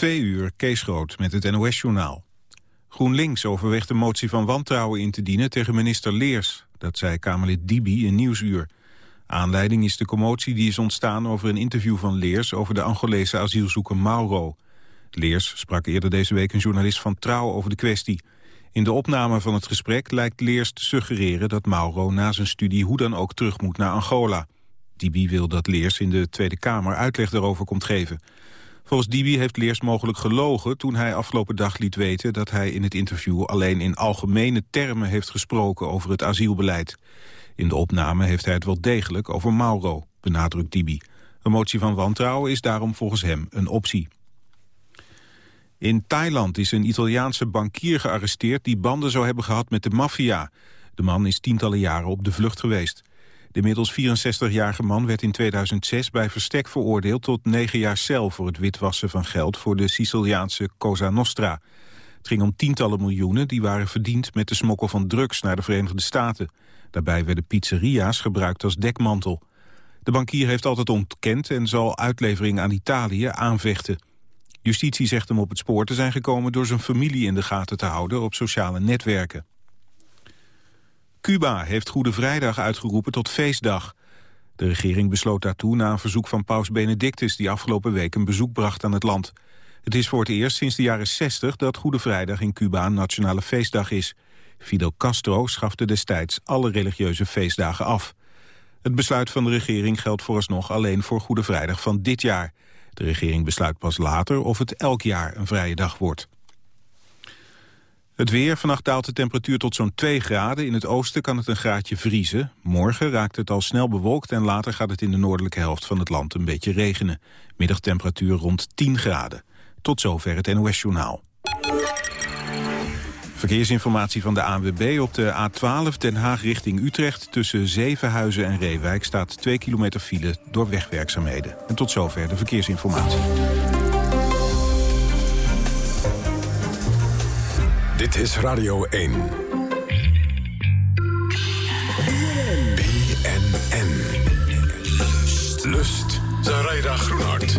Twee uur, Kees Groot met het NOS-journaal. GroenLinks overweegt een motie van wantrouwen in te dienen tegen minister Leers. Dat zei Kamerlid Dibi in Nieuwsuur. Aanleiding is de commotie die is ontstaan over een interview van Leers... over de Angolese asielzoeker Mauro. Leers sprak eerder deze week een journalist van Trouw over de kwestie. In de opname van het gesprek lijkt Leers te suggereren... dat Mauro na zijn studie hoe dan ook terug moet naar Angola. Dibi wil dat Leers in de Tweede Kamer uitleg daarover komt geven... Volgens Dibi heeft Leers mogelijk gelogen toen hij afgelopen dag liet weten dat hij in het interview alleen in algemene termen heeft gesproken over het asielbeleid. In de opname heeft hij het wel degelijk over Mauro, benadrukt Dibi. Een motie van wantrouwen is daarom volgens hem een optie. In Thailand is een Italiaanse bankier gearresteerd die banden zou hebben gehad met de maffia. De man is tientallen jaren op de vlucht geweest. De inmiddels 64-jarige man werd in 2006 bij verstek veroordeeld tot negen jaar cel voor het witwassen van geld voor de Siciliaanse Cosa Nostra. Het ging om tientallen miljoenen die waren verdiend met de smokkel van drugs naar de Verenigde Staten. Daarbij werden pizzeria's gebruikt als dekmantel. De bankier heeft altijd ontkend en zal uitlevering aan Italië aanvechten. Justitie zegt hem op het spoor te zijn gekomen door zijn familie in de gaten te houden op sociale netwerken. Cuba heeft Goede Vrijdag uitgeroepen tot feestdag. De regering besloot daartoe na een verzoek van paus Benedictus... die afgelopen week een bezoek bracht aan het land. Het is voor het eerst sinds de jaren 60 dat Goede Vrijdag in Cuba een nationale feestdag is. Fidel Castro schafte destijds alle religieuze feestdagen af. Het besluit van de regering geldt vooralsnog alleen voor Goede Vrijdag van dit jaar. De regering besluit pas later of het elk jaar een vrije dag wordt. Het weer, vannacht daalt de temperatuur tot zo'n 2 graden. In het oosten kan het een graadje vriezen. Morgen raakt het al snel bewolkt en later gaat het in de noordelijke helft van het land een beetje regenen. Middagtemperatuur rond 10 graden. Tot zover het NOS-journaal. Verkeersinformatie van de ANWB op de A12 Den Haag richting Utrecht... tussen Zevenhuizen en Reewijk staat 2 kilometer file door wegwerkzaamheden. En tot zover de verkeersinformatie. Dit is Radio 1. BNN. Lust. Zaraida Groenhart.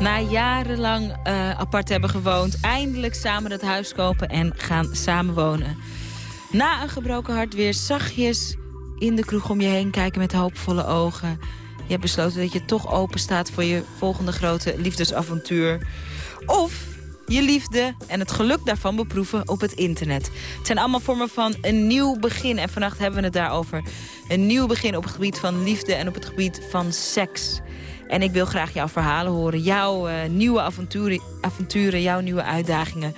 Na jarenlang uh, apart hebben gewoond, eindelijk samen het huis kopen en gaan samenwonen. Na een gebroken hart weer zachtjes in de kroeg om je heen kijken met hoopvolle ogen. Je hebt besloten dat je toch open staat voor je volgende grote liefdesavontuur. Of je liefde en het geluk daarvan beproeven op het internet. Het zijn allemaal vormen van een nieuw begin. En vannacht hebben we het daarover. Een nieuw begin op het gebied van liefde en op het gebied van seks. En ik wil graag jouw verhalen horen. Jouw uh, nieuwe avonturen, avonturen, jouw nieuwe uitdagingen.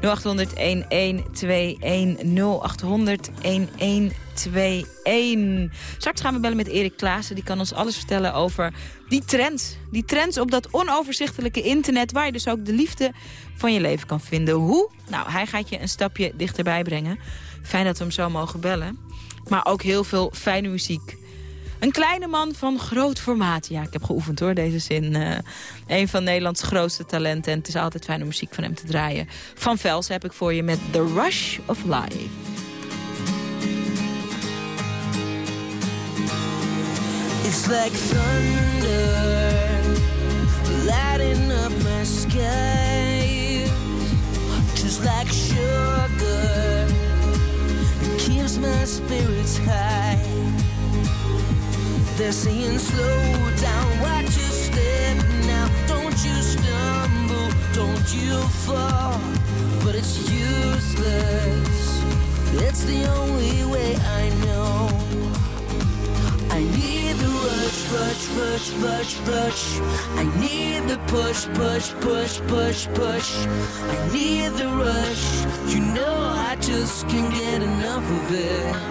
0800 1121 0800 1121. Straks gaan we bellen met Erik Klaassen. Die kan ons alles vertellen over die trends. Die trends op dat onoverzichtelijke internet... waar je dus ook de liefde van je leven kan vinden. Hoe? Nou, hij gaat je een stapje dichterbij brengen. Fijn dat we hem zo mogen bellen. Maar ook heel veel fijne muziek. Een kleine man van groot formaat. Ja, ik heb geoefend hoor, deze zin. Uh, een van Nederlands grootste talenten. En het is altijd fijne muziek van hem te draaien. Van Vels heb ik voor je met The Rush of Life. It's like thunder Saying slow down, watch your step now. Don't you stumble, don't you fall. But it's useless. It's the only way I know. I need the rush, rush, rush, rush, rush. I need the push, push, push, push, push. I need the rush. You know I just can't get enough of it.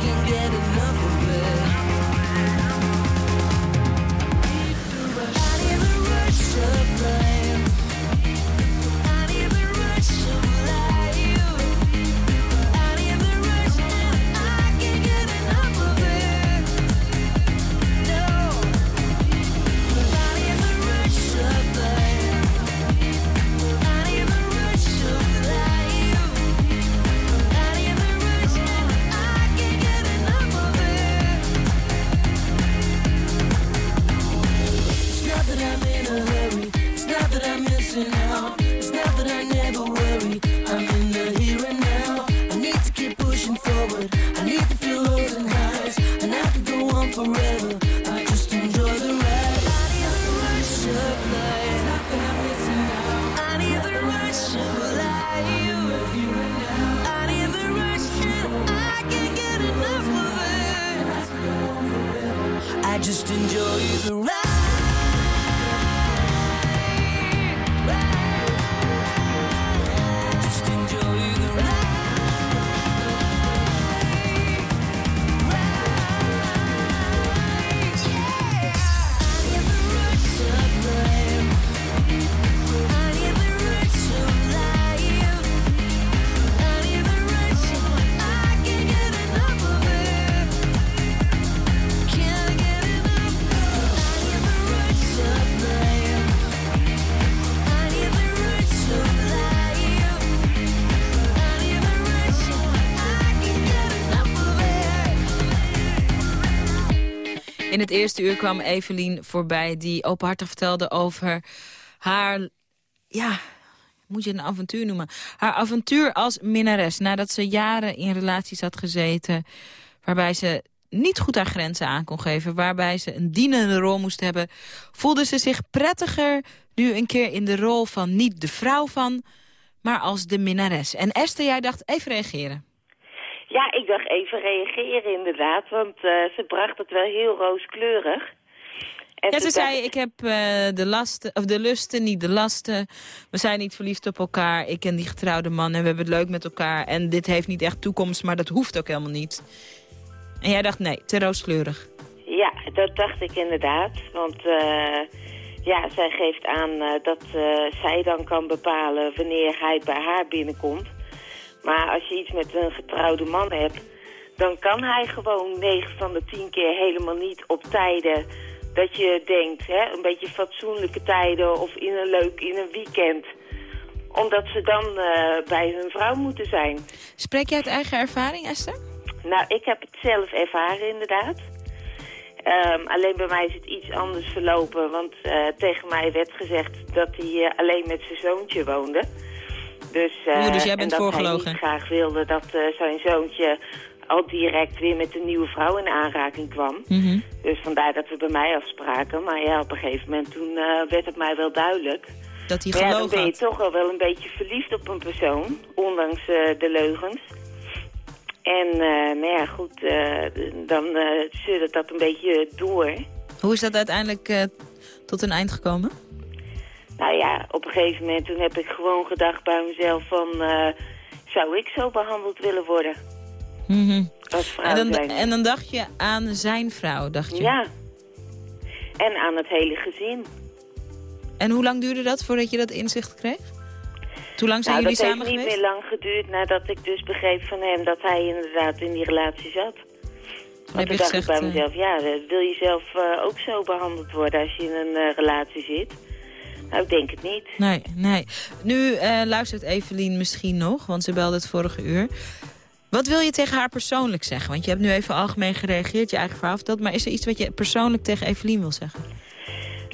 can get In het eerste uur kwam Evelien voorbij die openhartig vertelde over haar... Ja, moet je een avontuur noemen? Haar avontuur als minnares. Nadat ze jaren in relaties had gezeten... waarbij ze niet goed haar grenzen aan kon geven... waarbij ze een dienende rol moest hebben... voelde ze zich prettiger nu een keer in de rol van niet de vrouw van... maar als de minnares. En Esther, jij dacht even reageren. Ja, ik dacht even reageren inderdaad, want eh, ze bracht het wel heel rooskleurig. En Ja, ze zei, dacht ik heb eh, de, lasten, of de lusten, niet de lasten. We zijn niet verliefd op elkaar. Ik ken die getrouwde man en we hebben het leuk met elkaar. En dit heeft niet echt toekomst, maar dat hoeft ook helemaal niet. En jij dacht, nee, te rooskleurig. Ja, dat dacht ik inderdaad. Want eh, ja, zij geeft aan dat zij dan kan bepalen wanneer hij bij haar binnenkomt. Maar als je iets met een getrouwde man hebt, dan kan hij gewoon 9 van de 10 keer helemaal niet op tijden dat je denkt, hè, een beetje fatsoenlijke tijden of in een leuk, in een weekend. Omdat ze dan eh, bij hun vrouw moeten zijn. Spreek jij uit eigen ervaring, Esther? Nou, ik heb het zelf ervaren inderdaad. Ehm, alleen bij mij is het iets anders verlopen, want eh, tegen mij werd gezegd dat hij eh, alleen met zijn zoontje woonde. Dus, eh, Oeh, dus jij en bent dat voorgelogen. hij niet graag wilde dat eh, zijn zoontje al direct weer met een nieuwe vrouw in aanraking kwam. Mhm. Dus vandaar dat we bij mij afspraken. Maar ja, op een gegeven moment toen eh, werd het mij wel duidelijk. Dat hij Maar ja, dan gelogen ben je had. toch al wel een beetje verliefd op een persoon, ondanks eh, de leugens. En eh, nou ja, goed, eh, dan uh, dat een beetje door. Hoe is dat uiteindelijk eh, tot een eind gekomen? Nou ja, op een gegeven moment toen heb ik gewoon gedacht bij mezelf van... eh, zou ik zo behandeld willen worden Mhm. als vrouw En, dan, zijn? en dan dacht je aan zijn vrouw, dacht je? Ja. En aan het hele gezin. En hoe lang duurde dat voordat je dat inzicht kreeg? Hoe lang zijn nou, jullie dat samen heeft niet geweest? meer lang geduurd nadat ik dus begreep van hem dat hij inderdaad in die relatie zat. heb Want toen dacht ik gezegd, bij eh, mezelf, ja, eh, wil je zelf ook zo behandeld worden als je in een relatie zit? Nou, ik denk het niet. Nee, nee. Nu eh, luistert Evelien misschien nog, want ze belde het vorige uur. Wat wil je tegen haar persoonlijk zeggen? Want je hebt nu even algemeen gereageerd, je eigen verhaal verteld. Maar is er iets wat je persoonlijk tegen Evelien wil zeggen?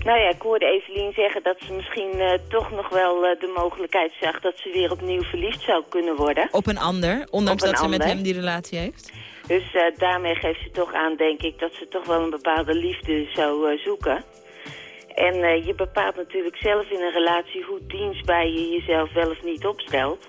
Nou ja, ik hoorde Evelien zeggen dat ze misschien eh, toch nog wel eh, de mogelijkheid zag dat ze weer opnieuw verliefd zou kunnen worden. Op een ander, ondanks een dat ze met hem die relatie heeft? Dus daarmee geeft ze toch aan, denk ik, dat ze toch wel een bepaalde liefde zou zoeken. En eh, je bepaalt natuurlijk zelf in een relatie hoe dienstbaar je jezelf wel of niet opstelt.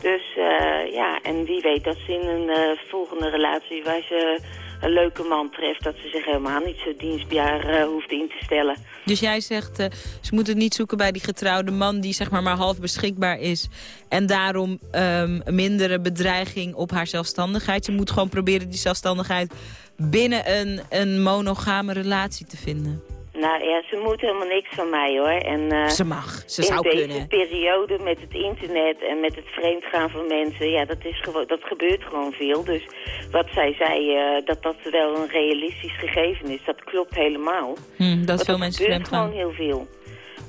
Dus eh, ja, en wie weet dat ze in een eh, volgende relatie waar ze een leuke man treft... dat ze zich helemaal niet zo dienstbaar hoeft in te stellen. Dus jij zegt, ze moeten het niet zoeken bij die getrouwde man... die zeg maar maar half beschikbaar is. En daarom een mindere bedreiging op haar zelfstandigheid. Ze moet gewoon proberen die zelfstandigheid... binnen een, een monogame relatie te vinden. Nou ja, ze moet helemaal niks van mij hoor. En, eh, Ze mag, ze in zou deze kunnen. periode met het internet en met het vreemdgaan van mensen, ja, dat, is gewoon, dat gebeurt gewoon veel. Dus wat zij zei, eh, dat dat wel een realistisch gegeven is, dat klopt helemaal. Hm, dat Want veel er mensen gebeurt gewoon heel veel.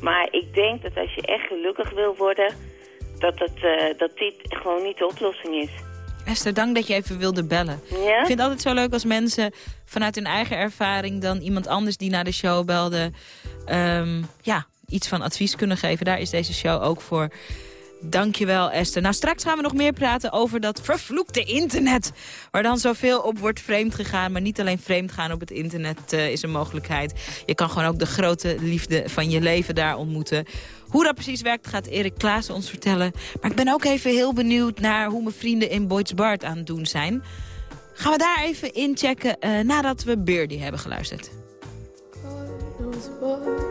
Maar ik denk dat als je echt gelukkig wil worden, dat, het, eh, dat dit gewoon niet de oplossing is. Esther, dank dat je even wilde bellen. Ja? Ik vind het altijd zo leuk als mensen vanuit hun eigen ervaring... dan iemand anders die naar de show belde... ehm, ja, iets van advies kunnen geven. Daar is deze show ook voor. Dankjewel, Esther. Nou, straks gaan we nog meer praten over dat vervloekte internet. Waar dan zoveel op wordt vreemd gegaan. Maar niet alleen vreemd gaan op het internet eh, is een mogelijkheid. Je kan gewoon ook de grote liefde van je leven daar ontmoeten. Hoe dat precies werkt gaat Erik Klaas ons vertellen. Maar ik ben ook even heel benieuwd naar hoe mijn vrienden in Boyd's Bart aan het doen zijn. Gaan we daar even inchecken eh, nadat we Birdie hebben geluisterd. God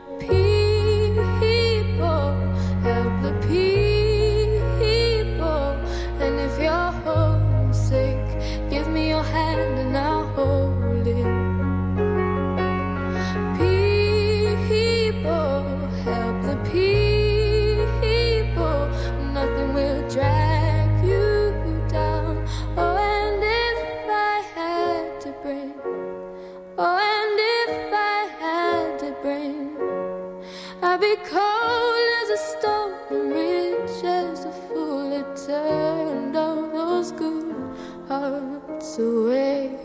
cold as a stone and rich as a fool. It turned all those good hearts away.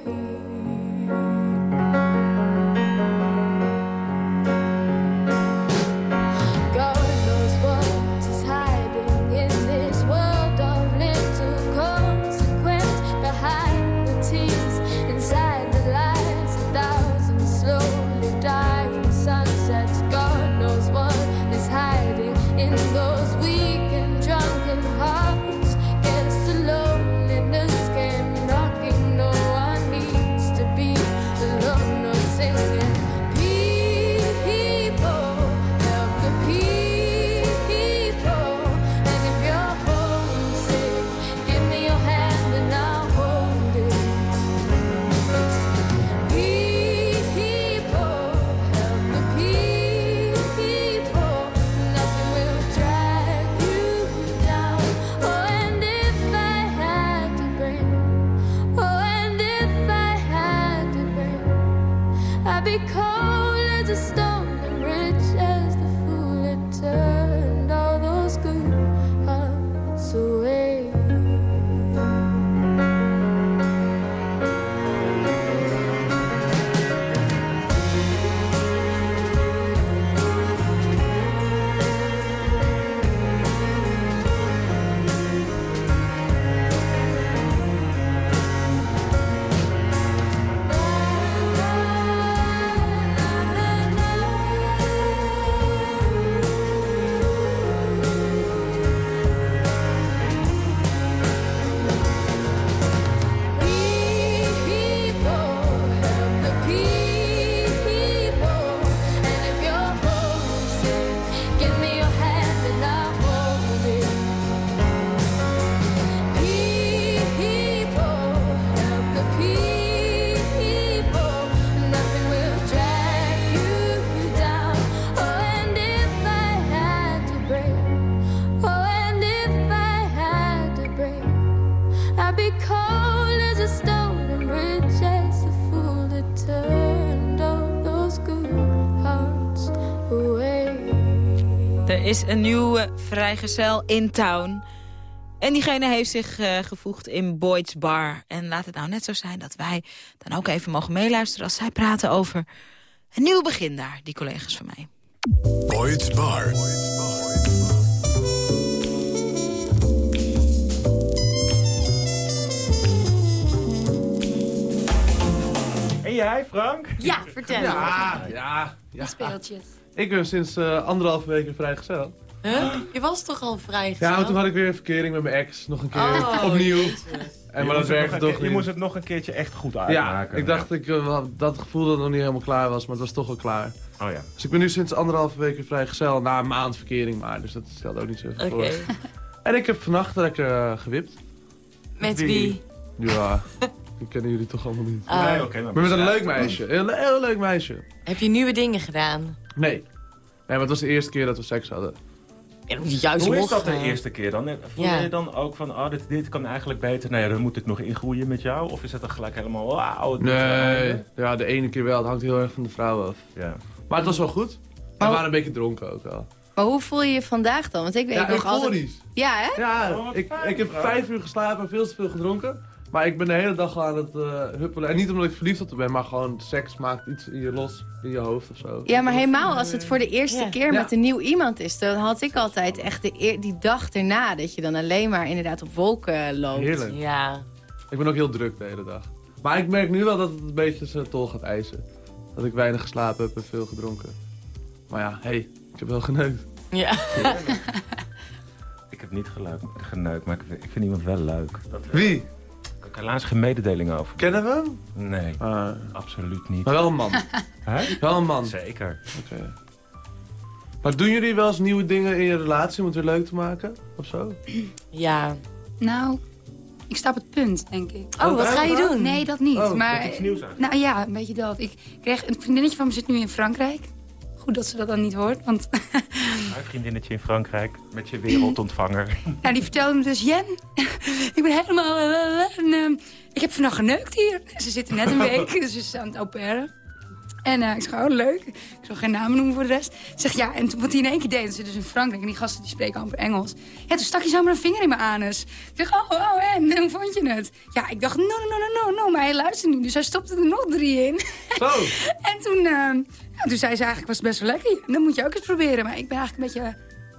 Er is een nieuwe vrijgezel in town. En diegene heeft zich eh, gevoegd in Boyd's Bar. En laat het nou net zo zijn dat wij dan ook even mogen meeluisteren... als zij praten over Een nieuw begin daar, die collega's van mij. Boyd's Bar. Jij, Frank? Ja, vertel. Ja, ja, ja. Speeltjes. Ik ben sinds eh, anderhalve week weer vrijgezel. Huh? Je was toch al vrij Ja, maar toen had ik weer een verkering met mijn ex. Nog een keer Oh, opnieuw. jezus. En maar dat werkte toch Je moest het nog een keertje echt goed ja, uitmaken. ik dacht ik, eh, had dat gevoel dat het nog niet helemaal klaar was, maar het was toch wel klaar. Oh ja. Dus ik ben nu sinds anderhalve week weer vrijgezel. Na een maand verkering maar, dus dat stelt ook niet zo Oké. voor. En ik heb vannacht lekker eh, gewipt. Met Wie? wie? Ja, die kennen jullie toch allemaal niet. Oh. Nee, oké. maar Maar met een leuk meisje. Een heel leuk meisje. Heb je nieuwe dingen gedaan? Nee. Nee, maar het was de eerste keer dat we seks hadden. Ja, juist Hoe is dat de eerste keer dan? Voel Ja. je dan ook van, oh, dit, dit kan eigenlijk beter? Nou ja, dan moet ik nog ingroeien met jou? Of is het dan gelijk helemaal, wauw? Nee, ja, de ene keer wel. Het hangt heel erg van de vrouw af. Ja. Maar het was wel goed. We Oh. waren een beetje dronken ook al. Maar hoe voel je je vandaag dan? Want ik weet Ja, nog altijd... Ja, hè? Ja, Oh, ik, fijn, ik heb vijf uur geslapen en veel te veel gedronken. Maar ik ben de hele dag al aan het eh, huppelen. En niet omdat ik verliefd op haar ben, maar gewoon seks maakt iets in je los, in je hoofd of zo. Ja, maar helemaal als het voor de eerste Ja. keer Ja. met een nieuw iemand is... dan had ik altijd echt de eer- die dag erna... dat je dan alleen maar inderdaad op wolken loopt. Heerlijk. Ja. Ik ben ook heel druk de hele dag. Maar ik merk nu wel dat het een beetje zijn tol gaat eisen. Dat ik weinig geslapen heb en veel gedronken. Maar ja, hé, hey, ik heb wel geneukt. Ja. Ik heb niet geneukt, maar ik vind, ik vind iemand wel leuk. Dat, Wie? Helaas geen mededeling over. Kennen we hem? Nee, Ah, absoluut niet. maar wel een man. Hè? wel een man. Zeker. Oké. Maar doen jullie wel eens nieuwe dingen in je relatie om het weer leuk te maken? Of zo? Ja. Nou, ik sta op het punt, denk ik. Oh, wat ga je doen? Nee, dat niet. Oh, maar, Iets nieuws aan. nou ja, een beetje dat. Ik kreeg een vriendinnetje van me zit nu in Frankrijk. Goed dat ze dat dan niet hoort, want Mijn vriendinnetje in Frankrijk met je wereldontvanger. nou, die vertelde me dus... Jen, ik ben helemaal... eh, en, ehm, ik heb vannacht geneukt hier. Ze zitten net een week, dus ze is aan het au pairen. En eh, ik zeg, oh leuk. Ik zal geen namen noemen voor de rest. Ze zegt, ja, en toen- wat hij in één keer deed, dat ze dus in Frankrijk... en die gasten die spreken amper Engels. Ja, toen stak hij zomaar een vinger in mijn anus. Ik zeg, oh, oh, en hoe vond je het? Ja, ik dacht, no, no, no, no, no, maar hij luistert niet. Dus hij stopte er nog drie in. Zo! En toen, eh, ja, toen zei ze eigenlijk, was het best wel lekker. En dat moet je ook eens proberen. Maar ik ben eigenlijk een beetje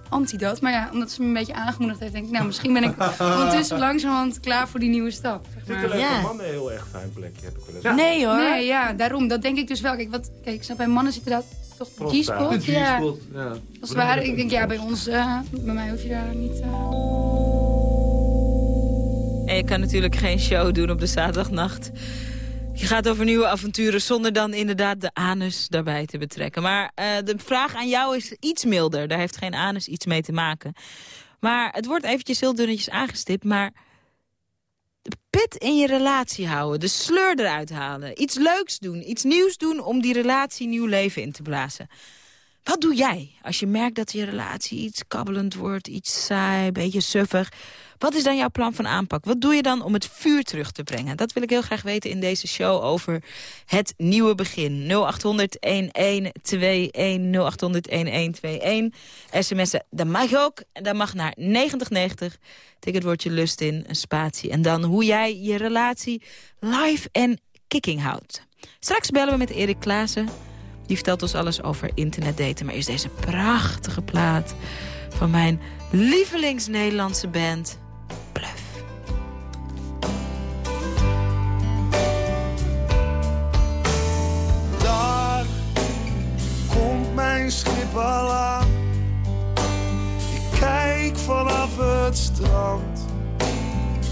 anti dat. Maar ja, omdat ze me een beetje aangemoedigd heeft, denk ik... nou, misschien ben ik ondertussen langzamerhand klaar voor die nieuwe stap. Zeg maar. Ja. voor mannen heel erg fijn plekje, heb ik wel eens. Nee hoor. Nee, ja, daarom. Dat denk ik dus wel. Kijk, wat, kijk ik snap bij mannen zit inderdaad toch de. G-spot. Ja, ja. als het ware. Ik denk, ja, bij ons, eh, bij mij hoef je daar niet... eh, En je kan natuurlijk geen show doen op de zaterdagnacht. Je gaat over nieuwe avonturen zonder dan inderdaad de anus daarbij te betrekken. Maar eh, de vraag aan jou is iets milder. Daar heeft geen anus iets mee te maken. Maar het wordt eventjes heel dunnetjes aangestipt. Maar de pit in je relatie houden. De sleur eruit halen. Iets leuks doen. Iets nieuws doen om die relatie nieuw leven in te blazen. Wat doe jij als je merkt dat je relatie iets kabbelend wordt, iets saai, een beetje suffig? Wat is dan jouw plan van aanpak? Wat doe je dan om het vuur terug te brengen? Dat wil ik heel graag weten in deze show over het nieuwe begin. 0800-1121, 0800-1121. SMS'en, dat mag ook. En dat mag naar 9090. Tik het woordje lust in, een spatie. En dan hoe jij je relatie live en kicking houdt. Straks bellen we met Erik Klaassen. Die vertelt ons alles over internetdaten. Maar eerst deze prachtige plaat van mijn lievelings-Nederlandse band, Bluff. Daar komt mijn schip al aan. Ik kijk vanaf het strand.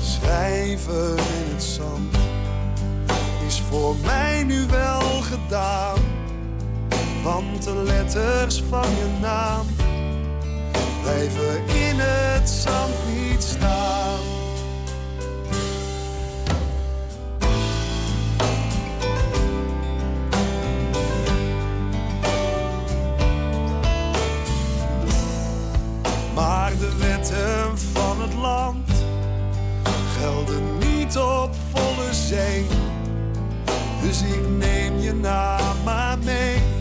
Schrijven in het zand is voor mij nu wel gedaan. Want de letters van je naam blijven in het zand niet staan. Maar de wetten van het land gelden niet op volle zee. Dus ik neem je naam maar mee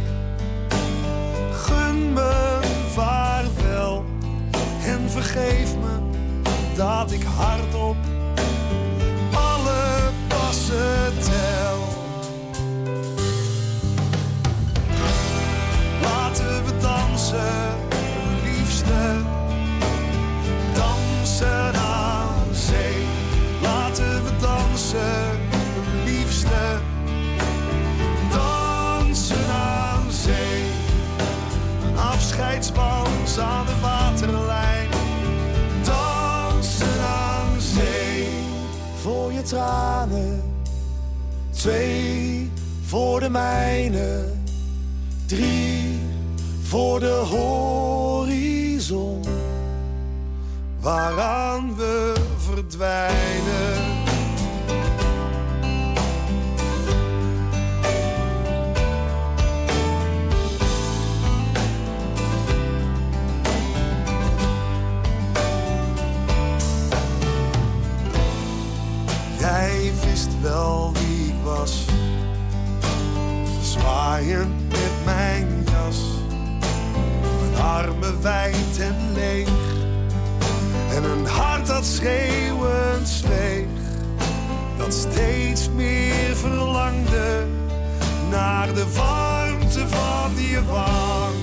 me vaarwel en vergeef me dat ik hardop alle passen tel. Laten we dansen, liefste, dansen aan zee. Laten we dansen. De waterlijn. Dansen aan zee voor je tranen. Twee voor de mijne. Drie voor de horizon. Waaraan we verdwijnen. Wel wie ik was. Zwaaiend met mijn jas. Mijn armen wijd en leeg. En een hart dat schreeuwend zweeg. Dat steeds meer verlangde naar de warmte van je wang.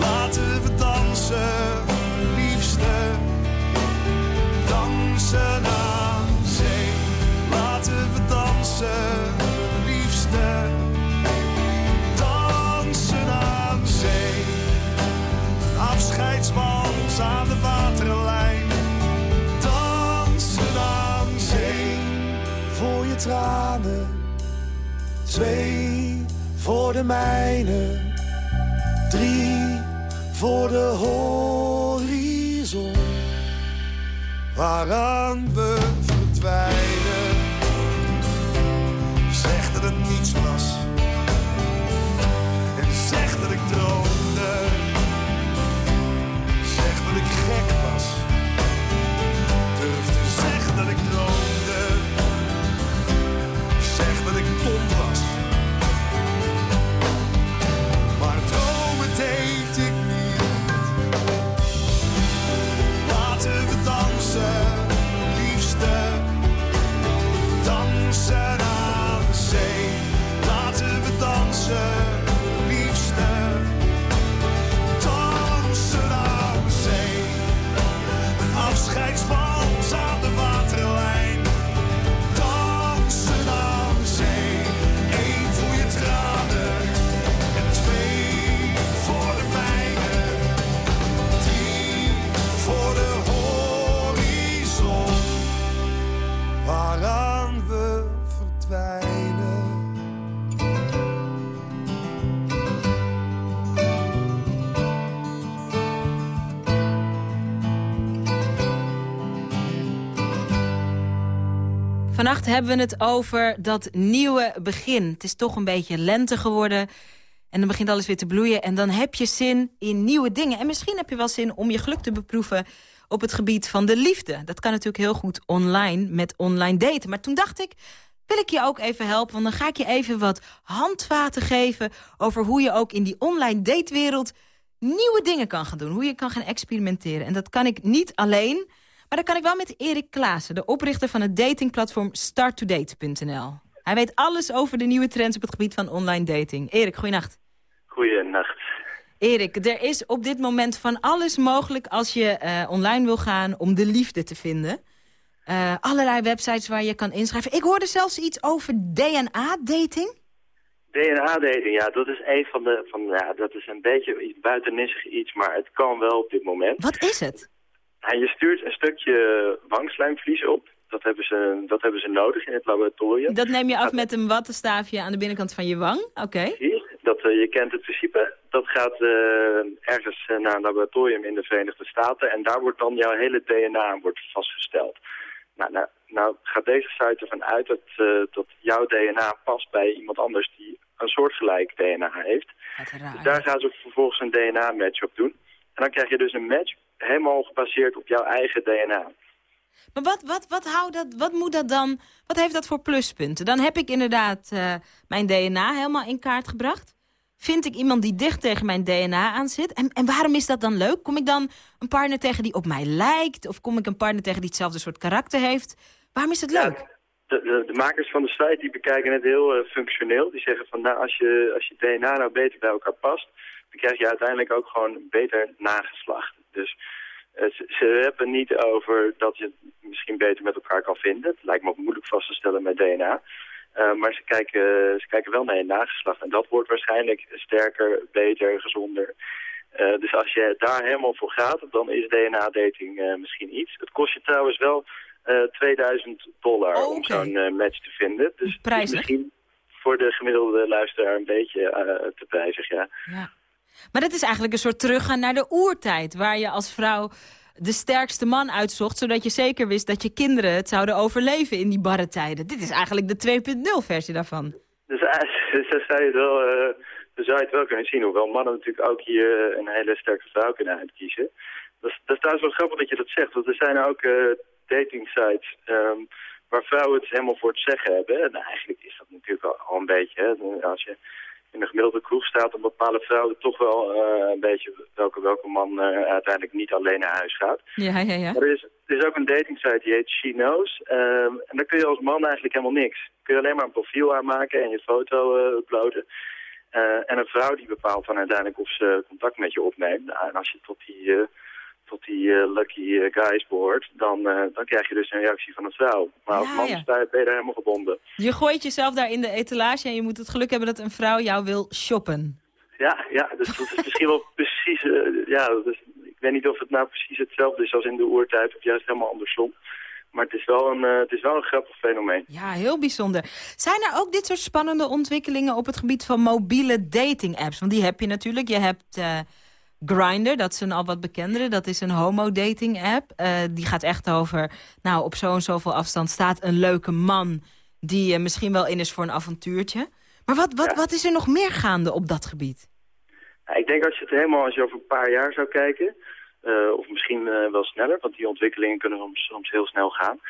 Laten we dansen, liefste. Dansen aan zee. Laten we dansen, liefste. Dansen aan zee. Afscheidswals aan de waterlijn. Dansen aan zee. Voor je tranen. Twee voor de mijne. Drie voor de horizon. Waaraan we Vannacht hebben we het over dat nieuwe begin. Het is toch een beetje lente geworden. En dan begint alles weer te bloeien. En dan heb je zin in nieuwe dingen. En misschien heb je wel zin om je geluk te beproeven op het gebied van de liefde. Dat kan natuurlijk heel goed online met online daten. Maar toen dacht ik, wil ik je ook even helpen. Want dan ga ik je even wat handvaten geven... over hoe je ook in die online datewereld nieuwe dingen kan gaan doen. Hoe je kan gaan experimenteren. En dat kan ik niet alleen... Maar dat kan ik wel met Erik Klaassen, de oprichter van het datingplatform starttodate.nl. Hij weet alles over de nieuwe trends op het gebied van online dating. Erik, goeienacht. Goeienacht. Erik, er is op dit moment van alles mogelijk als je eh, online wil gaan om de liefde te vinden. Eh, allerlei websites waar je kan inschrijven. Ik hoorde zelfs iets over DNA-dating. DNA-dating, ja, dat is een van de, van, ja, dat is een beetje iets buitennissig iets, maar het kan wel op dit moment. Wat is het? Ja, je stuurt een stukje wangslijmvlies op. Dat hebben, ze, dat hebben ze nodig in het laboratorium. Dat neem je af met een wattenstaafje aan de binnenkant van je wang? Oké. Dat, eh, je kent het principe. Dat gaat eh, ergens eh, naar een laboratorium in de Verenigde Staten. En daar wordt dan jouw hele DNA wordt vastgesteld. Nou, nou, nou gaat deze site ervan uit dat, dat jouw DNA past bij iemand anders die een soortgelijk DNA heeft. Dus daar gaan ze vervolgens een DNA-match op doen. En dan krijg je dus een match helemaal gebaseerd op jouw eigen DNA. Maar wat, wat, wat, houdt dat, wat moet dat dan, wat heeft dat voor pluspunten? Dan heb ik inderdaad eh, mijn DNA helemaal in kaart gebracht. Vind ik iemand die dicht tegen mijn DNA aan zit? En, en waarom is dat dan leuk? Kom ik dan een partner tegen die op mij lijkt? Of kom ik een partner tegen die hetzelfde soort karakter heeft? Waarom is het leuk? De, de, de makers van de site die bekijken het heel eh, functioneel. Die zeggen van nou, als je, als je DNA nou beter bij elkaar past, dan krijg je uiteindelijk ook gewoon beter nageslacht. Dus eh, ze, ze hebben niet over dat je het misschien beter met elkaar kan vinden. Het lijkt me ook moeilijk vast te stellen met DNA. Eh, maar ze kijken, ze kijken wel naar je nageslacht. En dat wordt waarschijnlijk sterker, beter, gezonder. Eh, dus als je daar helemaal voor gaat, dan is DNA-dating eh, misschien iets. Het kost je trouwens wel eh 2000 dollar Oh, om zo'n eh, match te vinden. Dus Prijzig. misschien voor de gemiddelde luisteraar een beetje eh, te prijzig, ja. Ja. Maar dat is eigenlijk een soort teruggaan naar de oertijd... waar je als vrouw de sterkste man uitzocht... zodat je zeker wist dat je kinderen het zouden overleven in die barre tijden. Dit is eigenlijk de 2.0-versie daarvan. Dus eh, zo zou je het wel, zo zou je het wel kunnen zien. Hoewel mannen natuurlijk ook hier eh, een hele sterke vrouw kunnen uitkiezen. Dat is, dat is trouwens wel grappig dat je dat zegt. Want er zijn ook eh, dating sites ehm, waar vrouwen het helemaal voor het zeggen hebben. En eigenlijk is dat natuurlijk al, een beetje. Als je in een gemiddelde kroeg staat, dan bepalen vrouwen toch wel eh, een beetje welke, welke man eh, uiteindelijk niet alleen naar huis gaat. Ja, ja, ja. Maar er is, er is ook een dating site die heet She Knows. Ehm, en daar kun je als man eigenlijk helemaal niks. Kun je alleen maar een profiel aanmaken en je foto eh, uploaden. En een vrouw die bepaalt dan uiteindelijk of ze contact met je opneemt. Nou, en als je tot die, tot die eh, lucky eh, guys behoort, dan, eh, dan krijg je dus een reactie van een vrouw. Maar als Ja, man ja. ben je daar helemaal gebonden. Je gooit jezelf daar in de etalage en je moet het geluk hebben dat een vrouw jou wil shoppen. Ja, ja dus dat is misschien wel precies... ja, is, ik weet niet of het nou precies hetzelfde is als in de oertijd of juist helemaal andersom. Maar het is wel een, het is wel een grappig fenomeen. Ja, heel bijzonder. Zijn er ook dit soort spannende ontwikkelingen op het gebied van mobiele dating apps? Want die heb je natuurlijk. Je hebt Grindr, dat is een al wat bekendere. Dat is een homo-dating app. Eh, die gaat echt over, nou, op zo en zoveel afstand staat een leuke man... die eh, misschien wel in is voor een avontuurtje. Maar wat, wat, wat is er nog meer gaande op dat gebied? Ja, ik denk als je het helemaal als je over een paar jaar zou kijken, eh, of misschien wel sneller, want die ontwikkelingen kunnen soms, soms heel snel gaan,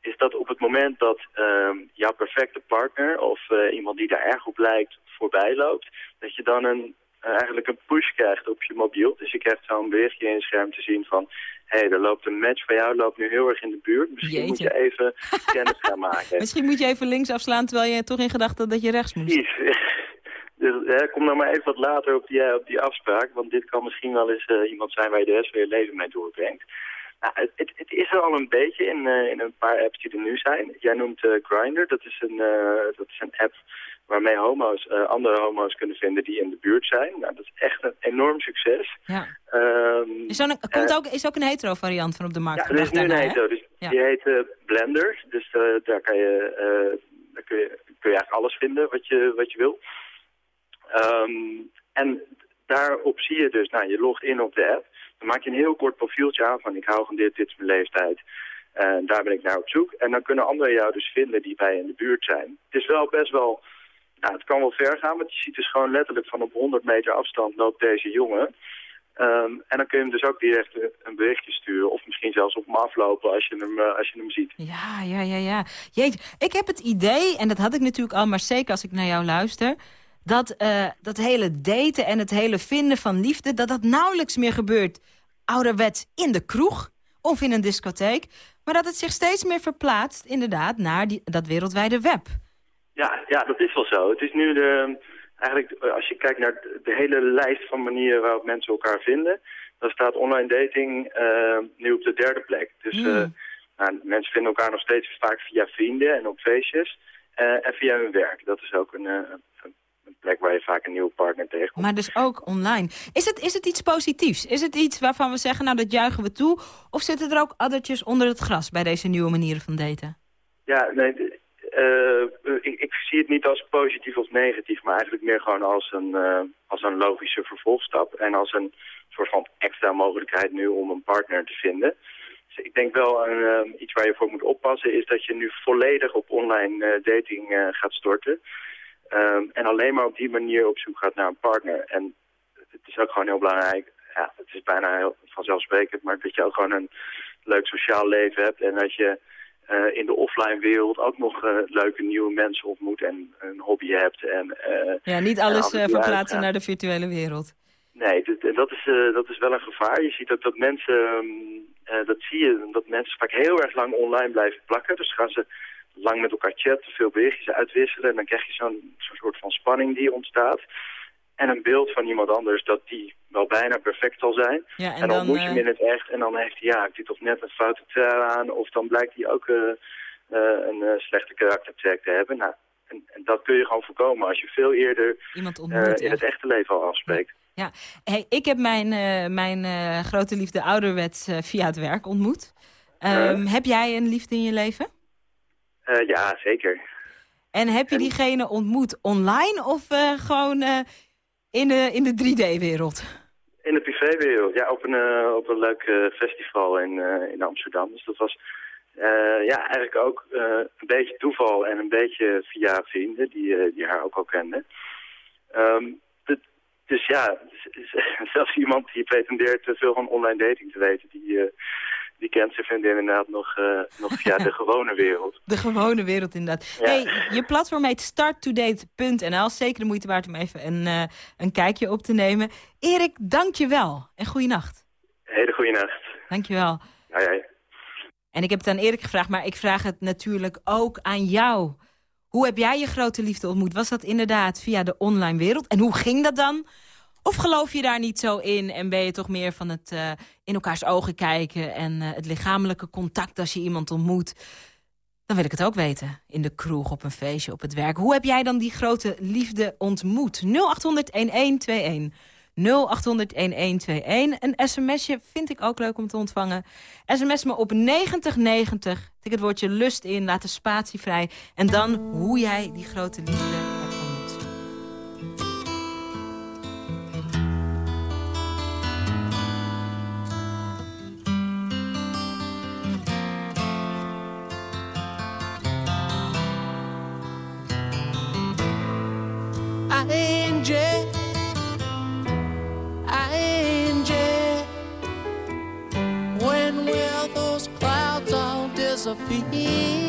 is dat op het moment dat ehm, jouw perfecte partner of iemand die daar erg op lijkt voorbij loopt, dat je dan een, eigenlijk een push krijgt op je mobiel. Dus je krijgt zo'n berichtje in je scherm te zien van, hé, hey, er loopt een match van jou, loopt nu heel erg in de buurt. Misschien moet je even kennis gaan maken. Misschien moet je even links afslaan terwijl je toch in gedachten had dat je rechts moest. Dus hè, kom nou maar even wat later op die, eh, op die afspraak, want dit kan misschien wel eens eh, iemand zijn waar je de rest van je leven mee doorbrengt. Nou, het, het, het is er al een beetje in, eh, in een paar apps die er nu zijn. Jij noemt eh Grindr, dat is een, eh, dat is een app waarmee homo's eh, andere homo's kunnen vinden die in de buurt zijn. Nou, dat is echt een enorm succes. Ja. Ehm, Is, zo'n- komt eh, ook, is ook een hetero variant van op de markt ja, er is nu een daarna, hetero. Dus Ja. Die heet eh, Blender. Dus daar, kan je, daar kun, je, kun je eigenlijk alles vinden wat je, wat je wil. Ehm, en daarop zie je dus, nou, je logt in op de app. Dan maak je een heel kort profieltje aan van ik hou van dit, dit is mijn leeftijd. En daar ben ik naar op zoek. En dan kunnen anderen jou dus vinden die bij in de buurt zijn. Het is wel best wel, nou, het kan wel ver gaan, want je ziet dus gewoon letterlijk van op 100 meter afstand loopt deze jongen. Ehm, en dan kun je hem dus ook direct een- een berichtje sturen. Of misschien zelfs op hem aflopen als je hem, eh, als je hem ziet. Ja, ja, ja, ja. Jeetje, ik heb het idee, en dat had ik natuurlijk al, maar zeker als ik naar jou luister... dat eh, dat hele daten en het hele vinden van liefde... dat dat nauwelijks meer gebeurt ouderwets in de kroeg of in een discotheek... maar dat het zich steeds meer verplaatst, inderdaad, naar die, dat wereldwijde web. Ja, ja, dat is wel zo. Het is nu de, eigenlijk, eh, als je kijkt naar de, hele lijst van manieren waarop mensen elkaar vinden, dan staat online dating eh, nu op de derde plek. Dus Hmm. eh, nou, mensen vinden elkaar nog steeds vaak via vrienden en op feestjes en via hun werk. Dat is ook een, een, plek waar je vaak een nieuwe partner tegenkomt. Maar dus ook online. Is het, is het iets positiefs? Is het iets waarvan we zeggen, nou dat juichen we toe? Of zitten er ook addertjes onder het gras bij deze nieuwe manieren van daten? Ja, nee, ik, ik zie het niet als positief of negatief, maar eigenlijk meer gewoon als een, eh, als een logische vervolgstap. En als een soort van extra mogelijkheid nu om een partner te vinden. Dus ik denk wel een, eh, iets waar je voor moet oppassen is dat je nu volledig op online eh, dating eh, gaat storten. Ehm, en alleen maar op die manier op zoek gaat naar een partner. En het is ook gewoon heel belangrijk, ja, het is bijna heel vanzelfsprekend, maar dat je ook gewoon een leuk sociaal leven hebt en dat je eh, in de offline wereld ook nog eh, leuke nieuwe mensen ontmoet en een hobby hebt. En, eh, Ja, niet alles verplaatsen naar de virtuele wereld. Nee, dit- en dat is, dat is wel een gevaar. Je ziet ook dat mensen, ehm, eh, dat zie je, dat mensen vaak heel erg lang online blijven plakken. Dus gaan ze lang met elkaar chatten, veel berichtjes uitwisselen. En dan krijg je zo'n zo'n soort van spanning die ontstaat. En een beeld van iemand anders dat die wel bijna perfect zal zijn. Ja, en en, dan, moet je hem eh, in het echt en dan heeft hij, ja, heeft hij toch net een foute trui aan. Of dan blijkt hij ook eh, eh, een slechte karaktertrek te hebben. Nou, En, en dat kun je gewoon voorkomen als je veel eerder Iemand ontmoet. in het echte leven al afspreekt. Ja, hey, ik heb mijn, mijn grote liefde ouderwets via het werk ontmoet. Ehm, Heb jij een liefde in je leven? Ja, zeker. En heb je diegene ontmoet online of gewoon in de, in de 3D-wereld? In de privéwereld, ja, op een, eh, op een leuk eh, festival in, eh, in Amsterdam. Dus dat was eh, ja, eigenlijk ook eh, een beetje toeval en een beetje via vrienden die, eh, die haar ook al kenden. Ehm, dus ja, zelfs iemand die pretendeert te veel van online dating te weten, die, eh, die kent zijn vriendin inderdaad nog, eh, nog via de gewone wereld. De gewone wereld inderdaad. Ja. Hey, je platform heet starttodate.nl. Zeker de moeite waard om even een, eh, een kijkje op te nemen. Erik, dank je wel. En goeienacht. Hele goede nacht. Dank je wel. Ja, ja. En ik heb het aan Erik gevraagd, maar ik vraag het natuurlijk ook aan jou. Hoe heb jij je grote liefde ontmoet? Was dat inderdaad via de online wereld? En hoe ging dat dan? Of geloof je daar niet zo in en ben je toch meer van het eh, in elkaars ogen kijken... en eh, het lichamelijke contact als je iemand ontmoet? Dan wil ik het ook weten. In de kroeg, op een feestje, op het werk. Hoe heb jij dan die grote liefde ontmoet? 0800-1121. 0800-1121. Een sms'je vind ik ook leuk om te ontvangen. SMS me op 9090. Tik het woordje lust in, laat de spatie vrij. En dan hoe jij die grote liefde feet.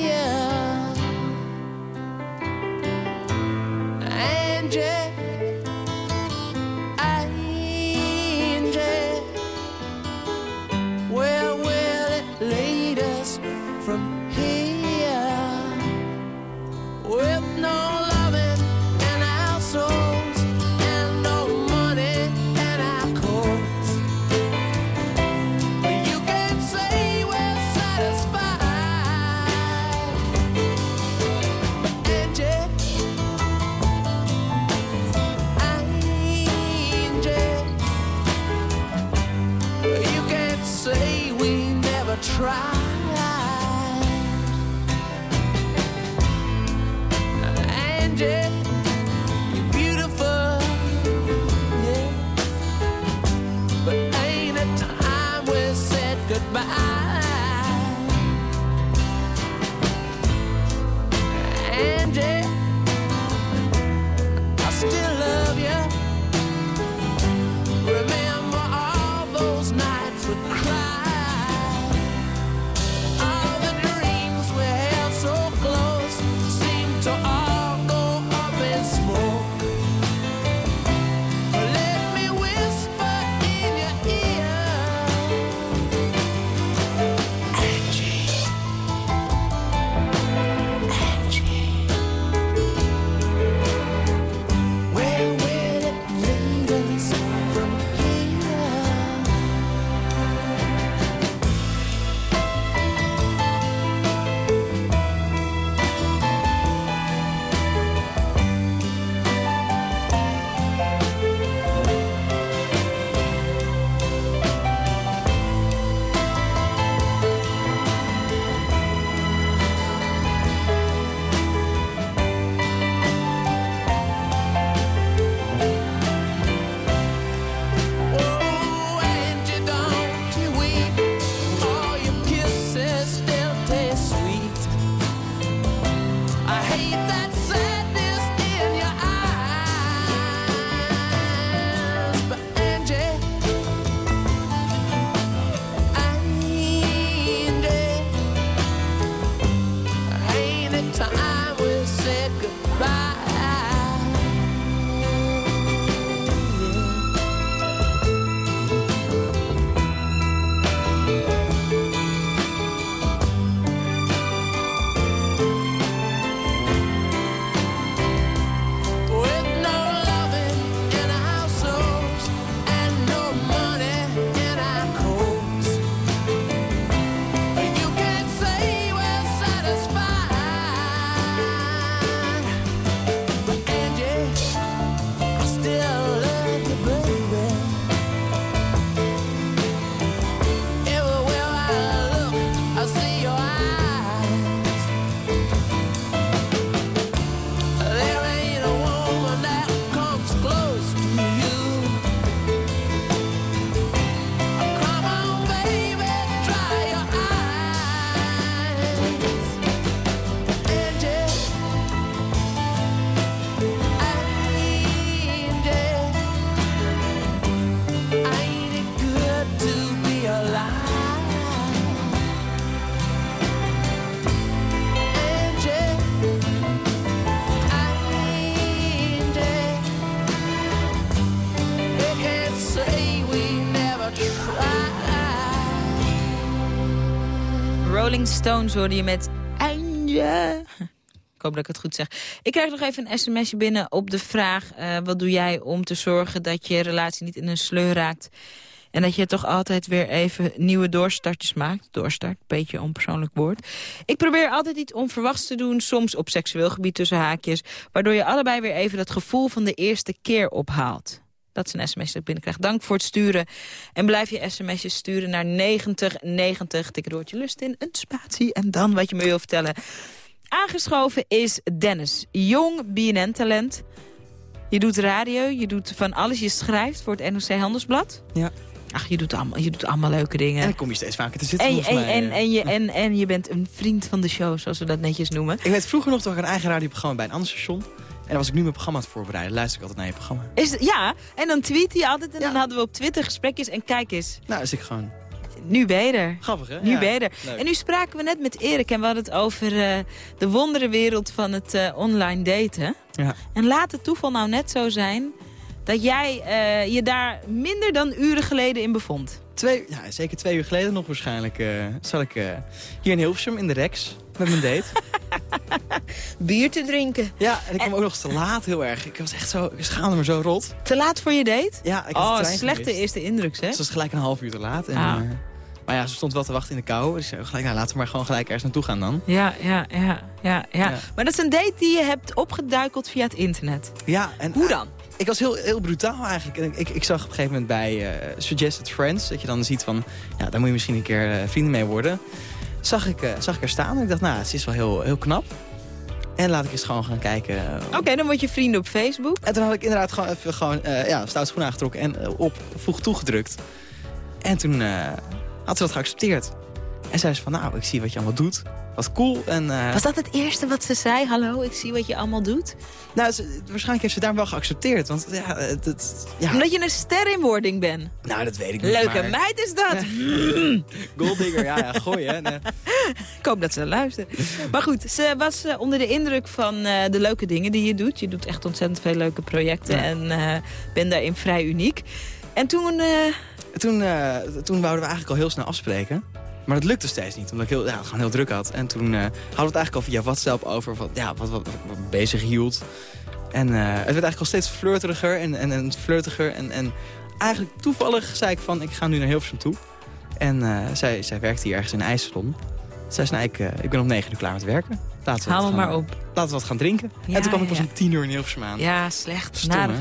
Stones hoorde je met Eindje. Ik hoop dat ik het goed zeg. Ik krijg nog even een sms'je binnen op de vraag... eh, wat doe jij om te zorgen dat je relatie niet in een sleur raakt... en dat je toch altijd weer even nieuwe doorstartjes maakt. Doorstart, beetje onpersoonlijk woord. Ik probeer altijd iets onverwachts te doen, soms op seksueel gebied tussen haakjes... waardoor je allebei weer even dat gevoel van de eerste keer ophaalt. Dat is een sms dat ik binnenkrijg. Dank voor het sturen. En blijf je sms'jes sturen naar 9090. Tik het woordje lust in, een spatie en dan wat je me wil vertellen. Aangeschoven is Dennis. Jong BNN-talent. Je doet radio, je doet van alles. Je schrijft voor het NOC Handelsblad. Ja. Ach, je doet allemaal, je doet allemaal leuke dingen. En dan kom je steeds vaker te zitten En, volgens en, mij. en, en, je, en, en je bent een vriend van de show, zoals we dat netjes noemen. Ik weet vroeger nog ik een eigen radioprogramma bij een ander station. En was ik nu mijn programma aan het voorbereiden. Luister ik altijd naar je programma. Is, ja, en dan tweet hij altijd en dan hadden we op Twitter gesprekjes. En kijk eens, Nou, dus ik gewoon... nu ben je er. Grappig, hè? Nu Ja, je er. leuk. En nu spraken we net met Erik en we hadden het over eh, de wonderenwereld van het eh, online daten. Ja. En laat het toeval nou net zo zijn dat jij eh, je daar minder dan uren geleden in bevond. Twee, ja, zeker twee uur geleden nog waarschijnlijk eh zat ik hier in Hilversum in de Rex met mijn date. Bier te drinken. Ja, en ik kwam ook nog te laat heel erg. Ik was echt zo, ik schaamde me zo rot. Te laat voor je date? Ja, ik had oh, slechte eerste indruk, hè? Dat was gelijk een half uur te laat. En, Ah. eh, maar ja, ze stond wel te wachten in de kou. Dus ik zei gelijk, nou, laten we maar gewoon gelijk ergens naartoe gaan dan. Ja, ja, ja, ja, ja. Maar dat is een date die je hebt opgeduikeld via het internet. Ja, en Hoe dan? Ik was heel, heel brutaal eigenlijk. En ik, ik, zag op een gegeven moment bij eh, Suggested Friends... dat je dan ziet van, ja, daar moet je misschien een keer eh, vrienden mee worden. Zag ik, eh, zag ik er staan en ik dacht, nou, ze is wel heel, heel knap. En laat ik eens gewoon gaan kijken. Oké, dan word je vrienden op Facebook. En toen had ik inderdaad gewoon even gewoon, eh, ja, stout schoen aangetrokken en eh, op voeg toegedrukt. En toen had ze dat geaccepteerd. En zei ze van, nou, ik zie wat je allemaal doet. Wat cool. En, eh, Was dat het eerste wat ze zei? Hallo, ik zie wat je allemaal doet. Nou, ze- waarschijnlijk heeft ze daar wel geaccepteerd. Want ja, ja. Omdat je een ster in wording bent. Nou, dat weet ik niet. Leuke maar- meid is dat. Golddigger, ja, ja, gooi hè. Nee. Ik hoop dat ze luistert. Maar goed, ze was eh, onder de indruk van eh, de leuke dingen die je doet. Je doet echt ontzettend veel leuke projecten Ja. en bent daarin vrij uniek. En toen... Toen, toen wouden we eigenlijk al heel snel afspreken. Maar dat lukte steeds niet, omdat ik heel, ja, gewoon heel druk had. En toen eh, hadden we het eigenlijk al via WhatsApp over wat, ja, wat, wat, wat bezig hield. En eh, het werd eigenlijk al steeds flirteriger en, en, en flirtiger. En, en eigenlijk toevallig zei ik van, ik ga nu naar Hilversum toe. En eh, zij, zij werkte hier ergens in een ijssalon. Zij zei, nou, ik, ik ben om negen uur klaar met werken. Laten we Haal wat me gaan- maar op. Laten we wat gaan drinken. Ja, en toen kwam ik pas ja. om tien uur in Hilversum aan. ja, slecht. Stom.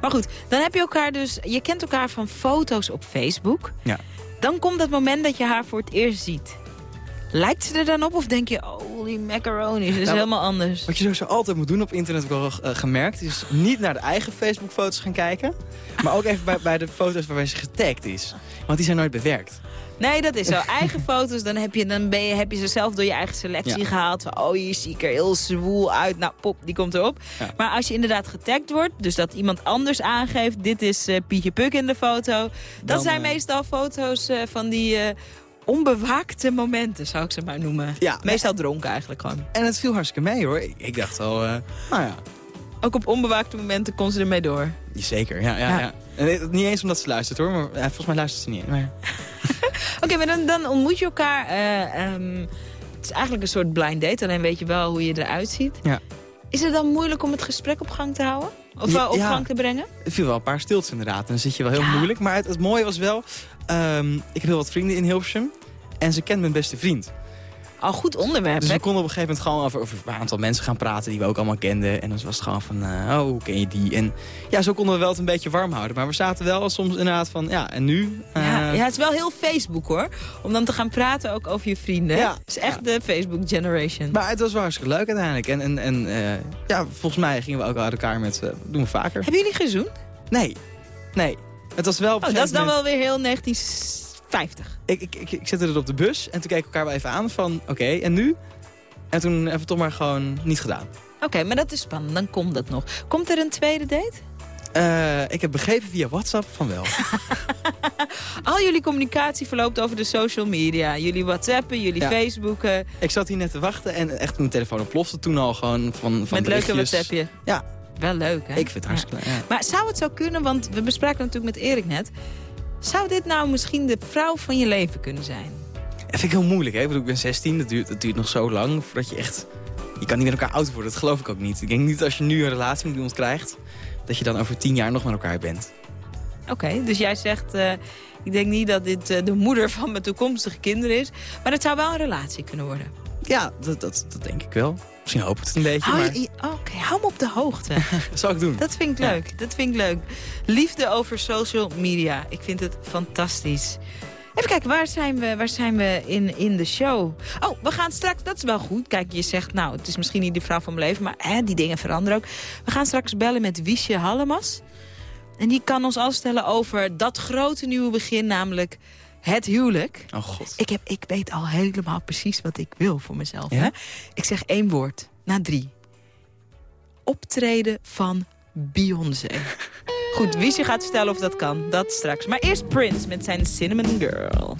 Maar goed, dan heb je elkaar dus... Je kent elkaar van foto's op Facebook. Ja. Dan komt dat moment dat je haar voor het eerst ziet. Lijkt ze er dan op of denk je, holy macaroni, dat is Nou, helemaal anders. Wat je sowieso altijd moet doen op internet, heb ik wel eh, gemerkt... is niet naar de eigen Facebook-foto's gaan kijken... maar ook even bij, bij de foto's waarbij ze getagd is. Want die zijn nooit bewerkt. Nee, dat is zo. Eigen foto's, dan heb je, dan ben je, heb je ze zelf door je eigen selectie Ja. gehaald. Van, oh, hier zie ik er heel zwoel uit. Nou, pop, die komt erop. Ja. Maar als je inderdaad getagd wordt, dus dat iemand anders aangeeft... dit is eh, Pietje Puk in de foto. Dat Dan, zijn eh, meestal foto's van die onbewaakte momenten, zou ik ze maar noemen. Ja. Meestal dronken eigenlijk gewoon. En het viel hartstikke mee, hoor. Ik, dacht al, eh, nou ja, Ook op onbewaakte momenten kon ze ermee door. zeker. Ja, ja, Ja. ja. En het- niet eens omdat ze luistert, hoor. Maar ja, volgens mij luistert ze niet. Maar... Oké, maar dan, dan ontmoet je elkaar. eh, ehm, het is eigenlijk een soort blind date, alleen weet je wel hoe je eruit ziet. Ja. Is het dan moeilijk om het gesprek op gang te houden? Of Ja, eh, op ja. gang te brengen? Er viel wel een paar stiltes inderdaad. En dan zit je wel heel moeilijk. Maar het, het mooie was wel... ehm, ik heb heel wat vrienden in Hilversum. En ze kent mijn beste vriend. Al goed onderwerp, Dus we konden op een gegeven moment gewoon over, over een aantal mensen gaan praten... die we ook allemaal kenden. En dan was het gewoon van, eh, oh, hoe ken je die? En ja, zo konden we wel het een beetje warm houden. Maar we zaten wel soms inderdaad van, ja, en nu? Ja, Eh, ja, het is wel heel Facebook hoor. Om dan te gaan praten ook over je vrienden. Ja. Het is echt de Facebook generation. Maar het was wel hartstikke leuk uiteindelijk. En, en, en eh, ja, volgens mij gingen we ook uit elkaar met, doen we vaker. Hebben jullie gezoend? Nee, nee. Het was wel op Oh, dat is dan moment- wel weer heel 1950. Ik, ik, ik, ik zette er op de bus en toen keken we elkaar wel even aan van, oké, en nu? En toen hebben we het toch maar gewoon niet gedaan. Oké, maar dat is spannend. Dan komt dat nog. Komt er een tweede date? Eh, ik heb begrepen via WhatsApp van wel. Al jullie communicatie verloopt over de social media. Jullie whatsappen, jullie Ja. facebooken. ik zat hier net te wachten en echt mijn telefoon ontplofte toen al gewoon van, van Met leuke berichtjes. whatsappje. Ja. Wel leuk, hè? Ik vind het hartstikke leuk. Ja. Maar zou het zo kunnen, want we bespraken natuurlijk met Erik net... zou dit nou misschien de vrouw van je leven kunnen zijn? vind ik heel moeilijk. Hè? Ik, bedoel, ik ben 16, dat duurt, dat duurt nog zo lang voordat je echt... Je kan niet met elkaar oud worden, dat geloof ik ook niet. Ik denk niet als je nu een relatie met iemand krijgt... dat je dan over tien jaar nog met elkaar bent. Oké, dus jij zegt... eh, ik denk niet dat dit eh, de moeder van mijn toekomstige kinderen is. Maar het zou wel een relatie kunnen worden. Ja, dat, dat, dat denk ik wel. Misschien hoop ik het een beetje, Hou maar je- Oké, hou me op de hoogte. dat zou ik doen. Dat vind ik Ja. leuk. Dat vind ik leuk. Liefde over social media. Ik vind het fantastisch. Even kijken, waar zijn we, waar zijn we in, in de show? Oh, we gaan straks, dat is wel goed. Kijk, je zegt, nou, het is misschien niet de vrouw van mijn leven... maar hè, die dingen veranderen ook. We gaan straks bellen met Wiesje Hallemas. En die kan ons alles vertellen over dat grote nieuwe begin... namelijk het huwelijk. Oh god. Ik, heb, ik weet al helemaal precies wat ik wil voor mezelf. Ja? Hè? Ik zeg één woord, na drie. Optreden van Beyoncé. Goed, Wiesje gaat vertellen of dat kan. Dat straks. Maar eerst Prince met zijn Cinnamon Girl.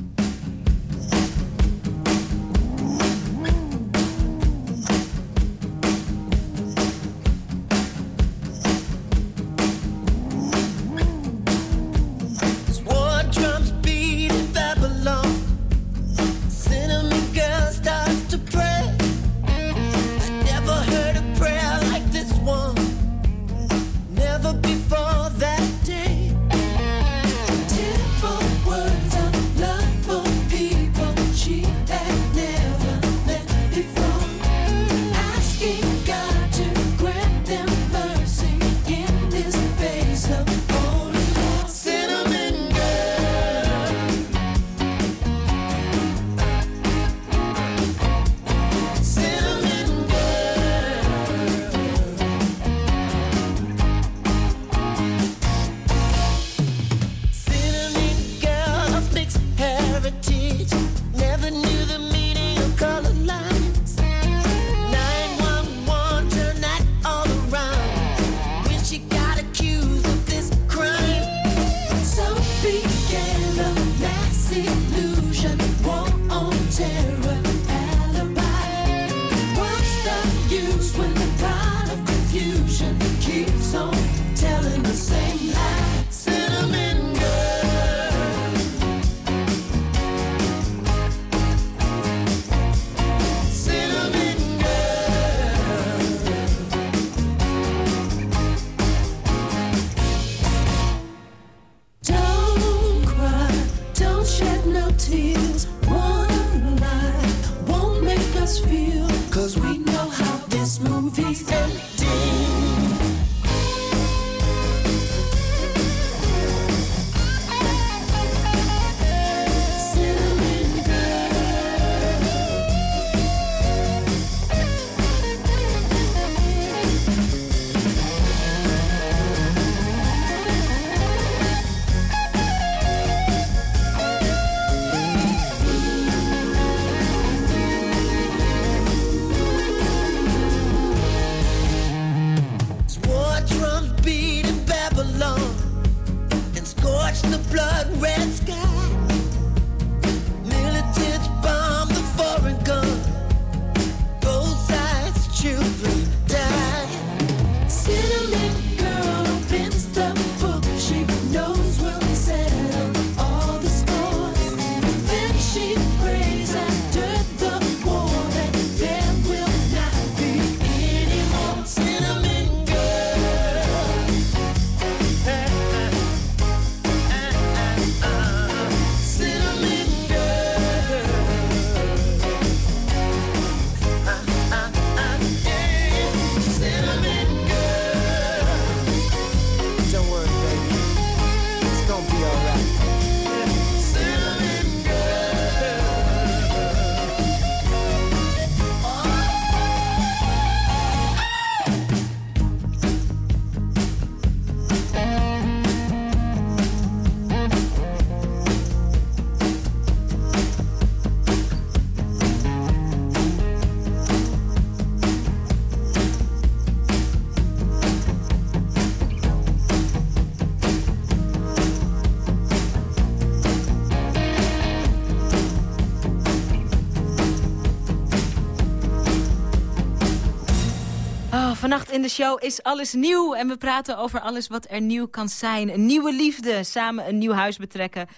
In de show is alles nieuw. En we praten over alles wat er nieuw kan zijn. Een nieuwe liefde, samen een nieuw huis betrekken.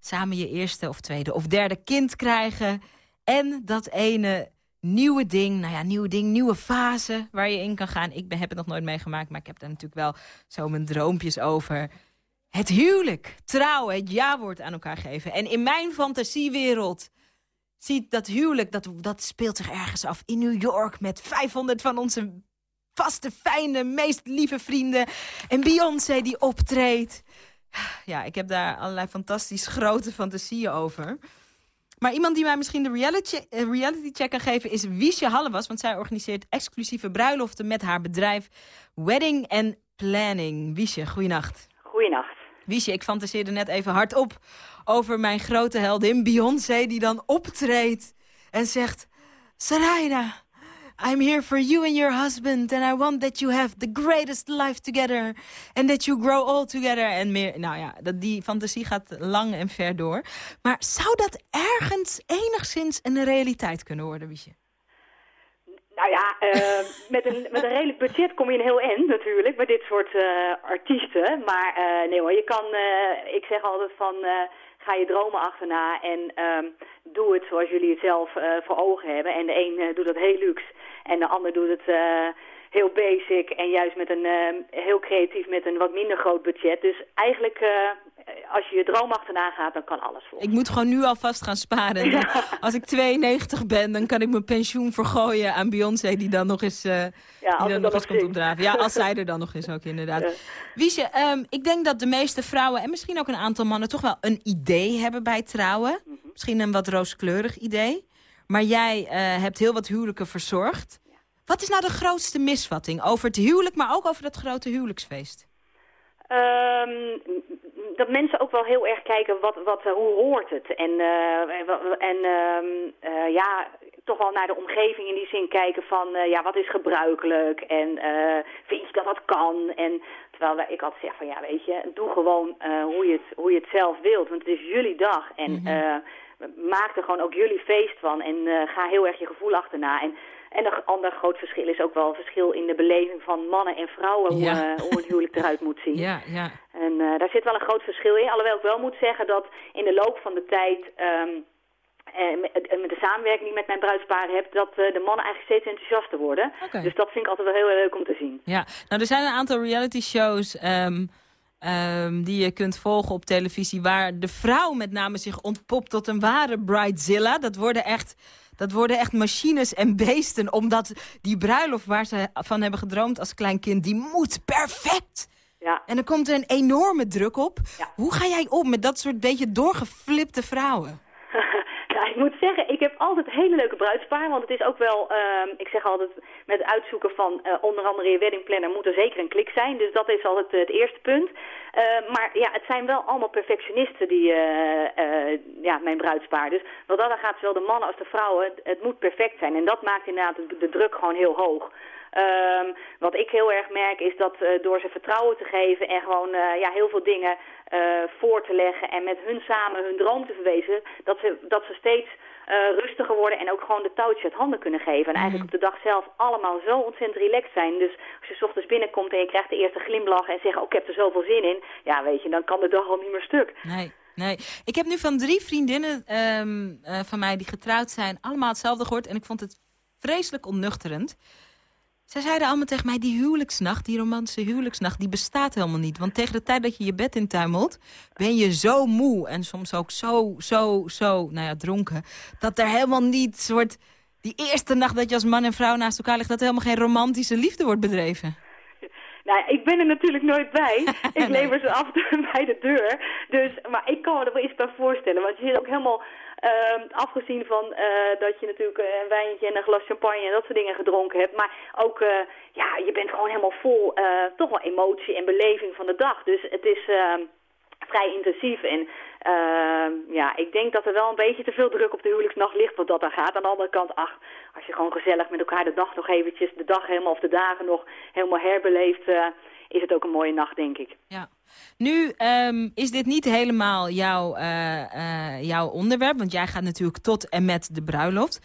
samen je eerste of tweede of derde kind krijgen. En dat ene nieuwe ding, nou ja, nieuwe ding, nieuwe fase waar je in kan gaan. Ik ben, heb het nog nooit meegemaakt, maar ik heb daar natuurlijk wel zo mijn droompjes over. Het huwelijk, trouwen, het ja-woord aan elkaar geven. En in mijn fantasiewereld ziet dat huwelijk, dat, dat speelt zich ergens af in New York... met 500 van onze vaste, fijne, meest lieve vrienden. En Beyoncé die optreedt. Ja, ik heb daar allerlei fantastisch grote fantasieën over. Maar iemand die mij misschien de reality, eh, reality check kan geven is Wiesje Hallewas. Want zij organiseert exclusieve bruiloften met haar bedrijf Wedding and Planning. Wiesje, goeienacht. Goeienacht. Wiesje, ik fantaseerde net even hardop over mijn grote heldin Beyoncé... die dan optreedt en zegt... Sarayda, I'm here for you and your husband... and I want that you have the greatest life together... and that you grow old together en meer. Nou ja, dat, die fantasie gaat lang en ver door. Maar zou dat ergens enigszins een realiteit kunnen worden, Wiesje? Nou ja, eh, met, een, met een redelijk budget kom je een heel eind natuurlijk, bij dit soort eh, artiesten. Maar eh, nee hoor, je kan, ik zeg altijd van, eh, ga je dromen achterna en ehm, doe het zoals jullie het zelf eh, voor ogen hebben. En de een eh, doet dat heel luxe en de ander doet het eh, heel basic en juist met een eh, heel creatief met een wat minder groot budget. Dus eigenlijk, als je je droom achterna gaat, dan kan alles voor. Ik moet gewoon nu alvast gaan sparen. Als ik 92 ben, dan kan ik mijn pensioen vergooien aan Beyoncé... die dan nog eens, eh, als die dan dan nog eens komt opdraven. Ja, als zij er dan nog is ook inderdaad. Wiesje, ehm, ik denk dat de meeste vrouwen en misschien ook een aantal mannen... toch wel een idee hebben bij trouwen. Mhm. Misschien een wat rooskleurig idee. Maar jij eh, hebt heel wat huwelijken verzorgd. Wat is nou de grootste misvatting over het huwelijk... maar ook over dat grote huwelijksfeest? Ehm, dat mensen ook wel heel erg kijken wat, wat, eh, hoe hoort het. En, eh, en ehm, eh, ja, toch wel naar de omgeving in die zin kijken van ja, wat is gebruikelijk en eh, vind je dat dat kan. En terwijl wij- ik altijd zeg van ja, weet je, doe gewoon hoe, je het, hoe je het zelf wilt. Want het is jullie dag en eh, maak er gewoon ook jullie feest van. En eh, ga heel erg je gevoel achterna. En, en een ander groot verschil is ook wel een verschil in de beleving van mannen en vrouwen. Hoe, Ja. eh, hoe een huwelijk eruit moet zien. Ja, ja. En eh, daar zit wel een groot verschil in. Alhoewel ik wel moet zeggen dat in de loop van de tijd... ehm, eh, met, de samenwerking die ik met mijn bruidspaar heb... dat de mannen eigenlijk steeds enthousiaster worden. Dus dat vind ik altijd wel heel erg leuk om te zien. Ja, nou er zijn een aantal reality shows ehm, ehm, die je kunt volgen op televisie... waar de vrouw met name zich ontpopt tot een ware bridezilla. Dat worden echt, dat worden echt machines en beesten... omdat die bruiloft waar ze van hebben gedroomd als klein kind... die moet perfect. Ja. En dan komt er een enorme druk op. Hoe ga jij om met dat soort beetje doorgeflipte vrouwen? Ik heb altijd hele leuke bruidspaar. Want het is ook wel, ehm, ik zeg altijd, met uitzoeken van eh, onder andere je weddingplanner moet er zeker een klik zijn. Dus dat is altijd eh, het eerste punt. Eh, maar ja, het zijn wel allemaal perfectionisten, die, eh, ja, mijn bruidspaar. Dus wat dat gaat, zowel de mannen als de vrouwen, het, moet perfect zijn. En dat maakt inderdaad de, druk gewoon heel hoog. Ehm, wat ik heel erg merk is dat door ze vertrouwen te geven en gewoon ja, heel veel dingen voor te leggen en met hun samen hun droom te verwezen, dat ze, dat ze steeds rustiger worden en ook gewoon de touwtjes uit handen kunnen geven. En eigenlijk op de dag zelf allemaal zo ontzettend relaxed zijn. Dus als je 's ochtends binnenkomt en je krijgt de eerste glimlach en zegt, oh, ik heb er zoveel zin in. Ja, weet je, dan kan de dag al niet meer stuk. Nee, nee. Ik heb nu van drie vriendinnen ehm, eh, van mij die getrouwd zijn... allemaal hetzelfde gehoord en ik vond het vreselijk onnuchterend. Zij zeiden allemaal tegen mij, die huwelijksnacht, die romantische huwelijksnacht... die bestaat helemaal niet. Want tegen de tijd dat je je bed intuimelt... ben je zo moe en soms ook zo, zo, zo, nou ja, dronken... dat er helemaal niet soort... die eerste nacht dat je als man en vrouw naast elkaar ligt... dat er helemaal geen romantische liefde wordt bedreven. Nou, ik ben er natuurlijk nooit bij. Ik lever ze af en toe bij de deur. Dus, maar ik kan me er wel iets bij voorstellen. Want je zit ook helemaal ehm, afgezien van eh, dat je natuurlijk eh, een wijntje en een glas champagne en dat soort dingen gedronken hebt. Maar ook, eh, ja, je bent gewoon helemaal vol toch wel emotie en beleving van de dag. Dus het is ehm, vrij intensief. En ehm, ja, ik denk dat er wel een beetje te veel druk op de huwelijksnacht ligt wat dat dan gaat. Aan de andere kant, ach, als je gewoon gezellig met elkaar de dag nog eventjes, de dag helemaal of de dagen nog helemaal herbeleeft, is het ook een mooie nacht, denk ik. Ja. Nu ehm, is dit niet helemaal jouw, eh, eh, jouw onderwerp, want jij gaat natuurlijk tot en met de bruiloft.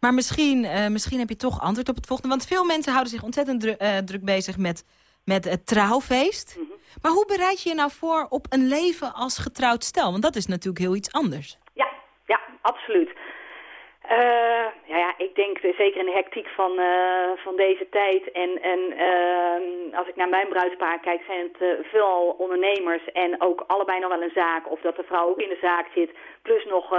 Maar misschien, eh, misschien heb je toch antwoord op het volgende. Want veel mensen houden zich ontzettend dru- druk bezig met met het trouwfeest. Maar hoe bereid je je nou voor op een leven als getrouwd stel? Want dat is natuurlijk heel iets anders. Ja, ja, absoluut. Eh, ja, ja, ik denk zeker in de hectiek van, eh, van deze tijd. En, en ehm, als ik naar mijn bruidspaar kijk, zijn het eh, veelal ondernemers en ook allebei nog wel een zaak. Of dat de vrouw ook in de zaak zit, plus nog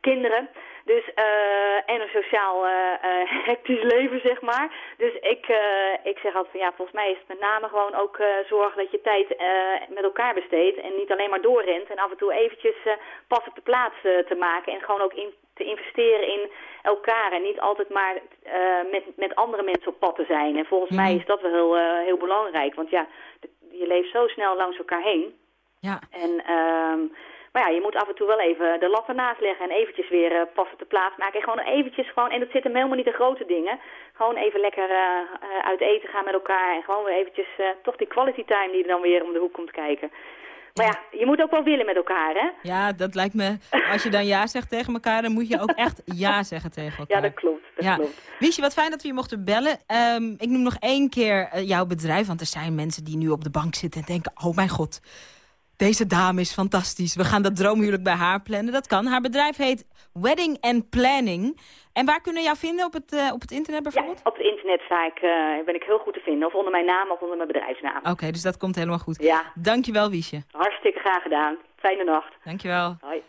kinderen. Dus, eh, en een sociaal eh, eh, hectisch leven, zeg maar. Dus ik, ik zeg altijd van ja, volgens mij is het met name gewoon ook zorgen dat je tijd eh, met elkaar besteedt. En niet alleen maar doorrent. En af en toe eventjes pas op de plaats te maken. En gewoon ook in, te investeren in elkaar. En niet altijd maar met, met andere mensen op pad te zijn. En volgens mij is dat wel heel, eh, heel belangrijk. Want ja, je leeft zo snel langs elkaar heen. Ja. En, ehm, maar ja, je moet af en toe wel even de lat ernaast leggen en eventjes weer eh, pas op de plaats maken. En gewoon eventjes gewoon, en dat zit hem helemaal niet in grote dingen. Gewoon even lekker eh, eh, uit eten gaan met elkaar. En gewoon weer eventjes toch die quality time die er dan weer om de hoek komt kijken. Maar ja, je moet ook wel willen met elkaar, hè? Ja, dat lijkt me... Als je dan ja zegt tegen elkaar, dan moet je ook echt ja zeggen tegen elkaar. Ja, dat klopt. Dat ja. klopt. Wiesje, wat fijn dat we je mochten bellen. Ehm, ik noem nog één keer jouw bedrijf, want er zijn mensen die nu op de bank zitten en denken... oh mijn god, deze dame is fantastisch. We gaan dat droomhuwelijk bij haar plannen. Dat kan. Haar bedrijf heet Wedding and Planning. En waar kunnen we jou vinden op het, eh, op het internet bijvoorbeeld? Op het internet sta ik, eh, ben ik heel goed te vinden. Of onder mijn naam of onder mijn bedrijfsnaam. Oké, dus dat komt helemaal goed. Ja. Dankjewel, Wiesje. Hartstikke graag gedaan. Fijne nacht. Dankjewel. Hoi.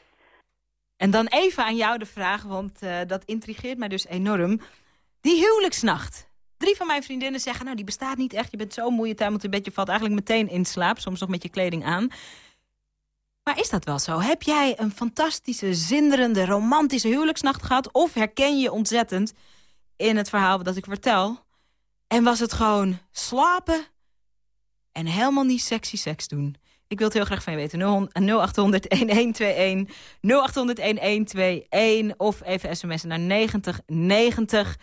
En dan even aan jou de vraag, want eh, dat intrigeert mij dus enorm. Die huwelijksnacht. Drie van mijn vriendinnen zeggen, nou die bestaat niet echt. Je bent zo moe, je tuimelt in bed, je valt eigenlijk meteen in slaap. Soms nog met je kleding aan. Maar is dat wel zo? Heb jij een fantastische, zinderende, romantische huwelijksnacht gehad? Of herken je ontzettend in het verhaal dat ik vertel? En was het gewoon slapen en helemaal niet sexy seks doen? Ik wil het heel graag van je weten. 0800-1121, 0800-1121 of even sms'en naar 9090.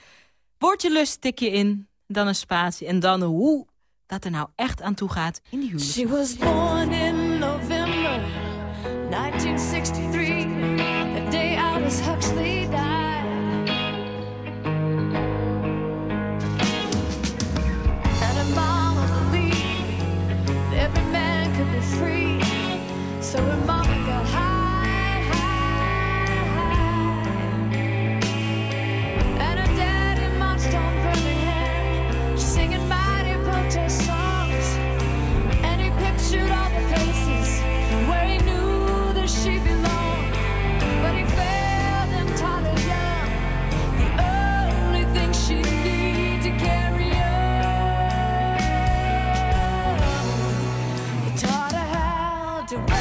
Woordje lust tik je in, dan een spatie en dan hoe dat er nou echt aan toe gaat in die huwelijk. She was born in 1960 to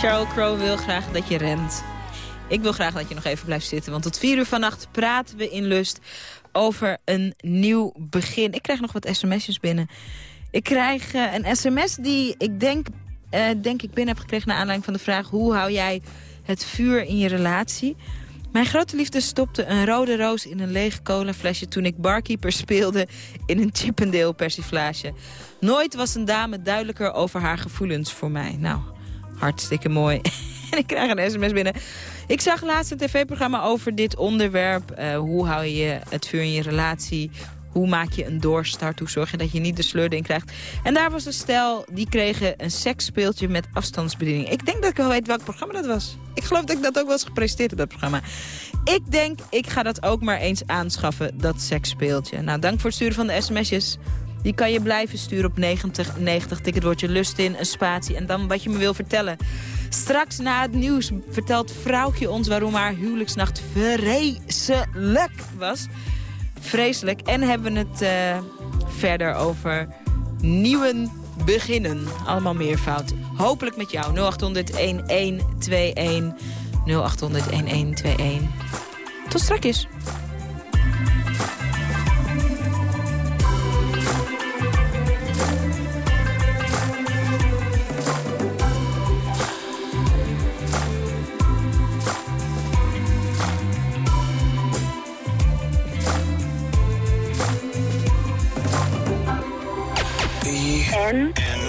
Sheryl Crow wil graag dat je rent. Ik wil graag dat je nog even blijft zitten. Want tot vier uur vannacht praten we in Lust over een nieuw begin. Ik krijg nog wat sms'jes binnen. Ik krijg eh, een sms die ik denk, eh, denk ik binnen heb gekregen... naar aanleiding van de vraag... hoe hou jij het vuur in je relatie? Mijn grote liefde stopte een rode roos in een leeg colaflesje... toen ik barkeeper speelde in een Chippendale persiflage. Nooit was een dame duidelijker over haar gevoelens voor mij. Nou, hartstikke mooi. en ik krijg een sms binnen. Ik zag laatst een tv-programma over dit onderwerp. Eh, hoe hou je het vuur in je relatie? Hoe maak je een doorstart? Hoe zorg je dat je niet de sleur erin krijgt? En daar was een stel, die kregen een seksspeeltje met afstandsbediening. Ik denk dat ik wel weet welk programma dat was. Ik geloof dat ik dat ook wel eens gepresenteerd heb, dat programma. Ik denk, ik ga dat ook maar eens aanschaffen, dat seksspeeltje. Nou, dank voor het sturen van de sms'jes. Die kan je blijven sturen op 90, 90 tik het woordje lust in, een spatie en dan wat je me wil vertellen. Straks na het nieuws vertelt vrouwtje ons waarom haar huwelijksnacht vreselijk was. Vreselijk. En hebben we het eh, verder over nieuwe beginnen. Allemaal meer fout. Hopelijk met jou. 0800 1121 0800 1121. Tot straks. Jen. And